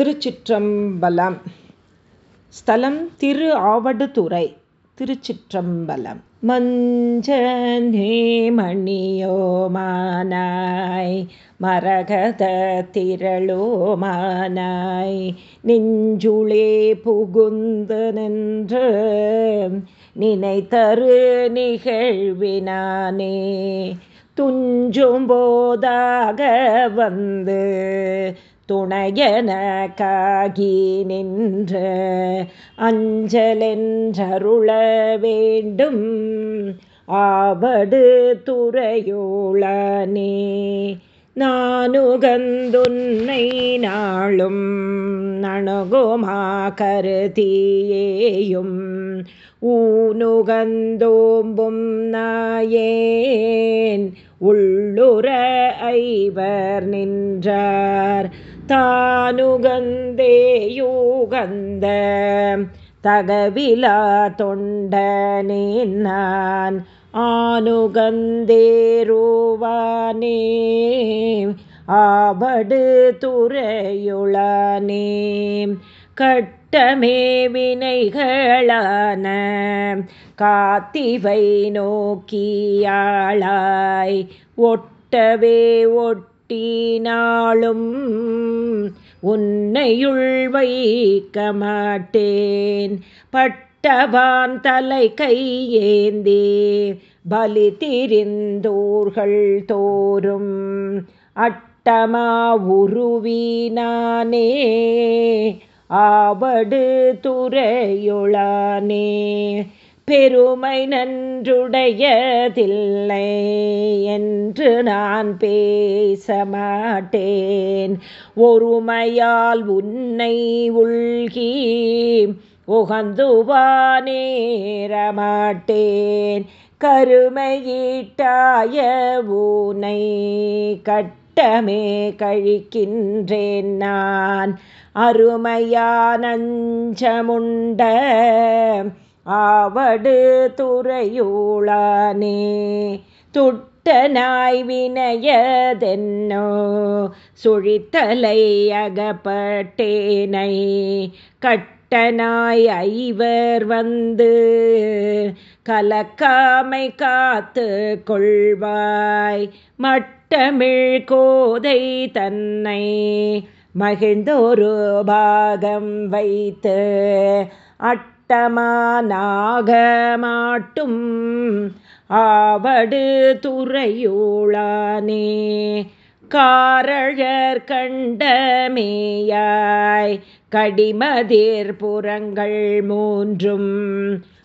திருச்சிற்றம்பலம். ஸ்தலம் திரு ஆவடுதுறை திருச்சிற்றம்பலம். மஞ்சனே மணியோமானாய் மரகத திரளோமானாய் நெஞ்சுளே புகுந்து நின்று நினைத்தரு நிகழ்வினானே. துஞ்சும் போதாக வந்து துணையன காகி நின்ற அஞ்சலென்றருள வேண்டும் ஆவடு துறையோளனே நானுகந்துன்னை நாளும் நணுகுமா கருதியேயும். ஊனுகந்தோம்பும் நாயேன் உள்ளுர ஐவர் நின்றார். தானுகந்தேயூகந்த தகவிலா தொண்டனேன் ஆனுகந்தேருவானே ஆவடு துறையுளானே கட்டமே வினைகளான காத்திவை நோக்கியாளாய் ஒட்டவே ஒட்டினாலும் உன்னையுள் வைக்க மாட்டேன் பட்டவான் தலை கையேந்தே பலி திரிந்தோர்கள் தோறும் அட்டமா உருவினானே ஆவடு துறையுளானே பெருமை நன்றுடையதில்லை என்று நான் பேச மாட்டேன் ஒருமையால் உன்னை உள்கி உகந்துவானேரமாட்டேன் கருமையீட்டாய ஊனை கட்டமே கழிக்கின்றேன் நான். அருமையானஞ்சமுண்ட ஆவடு துறையூளானே துட்டனாய் வினையதென்னோ சுழித்தலை அகப்பட்டேனை கட்டனாய் ஐவர் வந்து கலக்காமை காத்து கொள்வாய் மட்டமிழ் கோதை தன்னை மகிழ்ந்தொரு பாகம் வைத்து அட் வட்டமானாக மாட்டும் ஆவடு துறையூளானே. காரழர் கண்டமேயாய் கடிமதேர் புறங்கள் மூன்றும்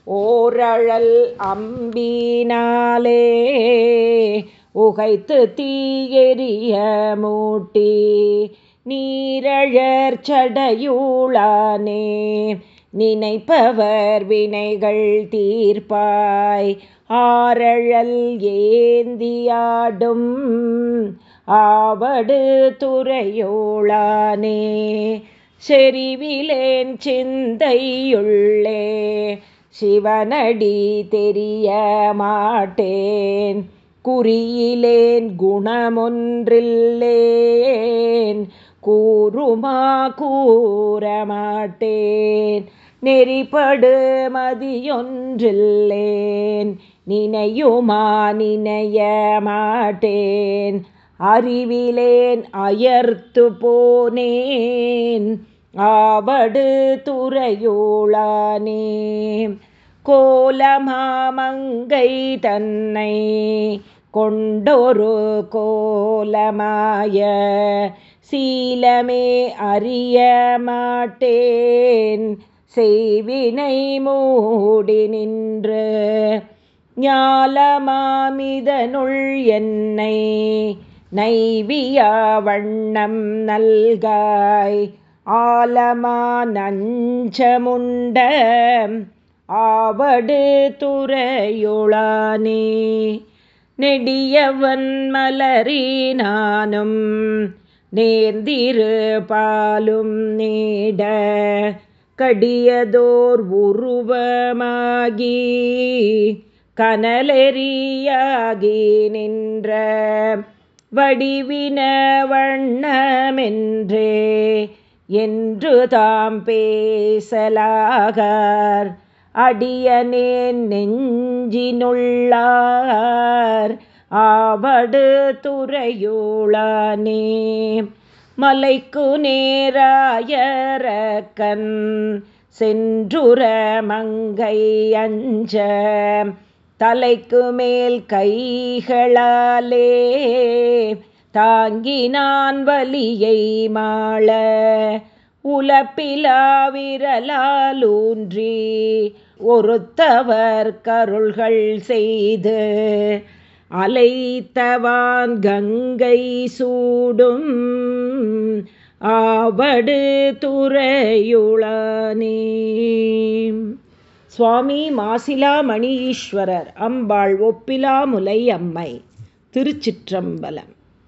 ஓரழல் அம்பினாலே. உகைத்து தீயெறிய மூட்டி நீரழற் சடையூளானே. நினைப்பவர் வினைகள் தீர்ப்பாய். ஆரழல் ஏந்தியாடும் ஆவடு துறையோளானே. செறிவிலேன் சிந்தையுள்ளே சிவனடி தெரிய மாட்டேன். குறியிலேன் குணமொன்றில்லேன் கூறுமா கூறமாட்டேன் நெறிப்படு மதியொன்றில்லேன் நினையுமா நினைய மாட்டேன் அறிவிலேன் அயர்த்து போனேன் ஆவடு துறையோளானே. கோலமாமங்கை தன்னை கொண்டொரு கோலமாய சீலமே அறிய மாட்டேன் செய்வினை மூடி நின்று ஞாலமாமிதனுள் என்னை நைவியா வண்ணம் நல்காய் ஆலமா நஞ்சமுண்ட ஆவடு துறையுளானே. நெடியவன் மலரினானும் நேர்ந்திரு பாலும் நீட கடியதோர் உருவமாகி கனலெறியாகி நின்ற வடிவின வண்ணமென்றே என்று தாம் பேசலாகார். அடியனேன் நெஞ்சினுள்ளார் ஆவடு துறையுளானே மலைக்கு நேராயரக்கன் சென்றுர மங்கை அஞ்ச. தலைக்கு மேல் கைகளாலே தாங்கினான் வலியை மாள. உலப்பிலாவிரலாலூன்றி ஒருத்தவர் கருள்கள் செய்து அலைத்தவான் கங்கை சூடும் ஆவடு துறையுளானே. சுவாமி மாசிலாமணி ஈஸ்வரர் அம்பாள் ஒப்பிலாமுலை அம்மை திருச்சிற்றம்பலம்.